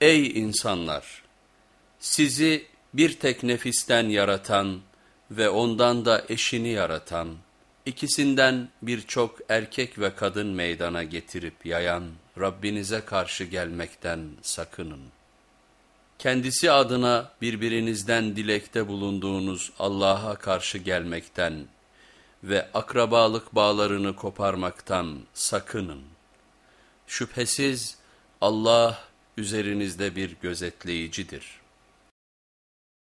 Ey insanlar! Sizi bir tek nefisten yaratan ve ondan da eşini yaratan, ikisinden birçok erkek ve kadın meydana getirip yayan Rabbinize karşı gelmekten sakının. Kendisi adına birbirinizden dilekte bulunduğunuz Allah'a karşı gelmekten ve akrabalık bağlarını koparmaktan sakının. Şüphesiz Allah üzerinizde bir gözetleyicidir.''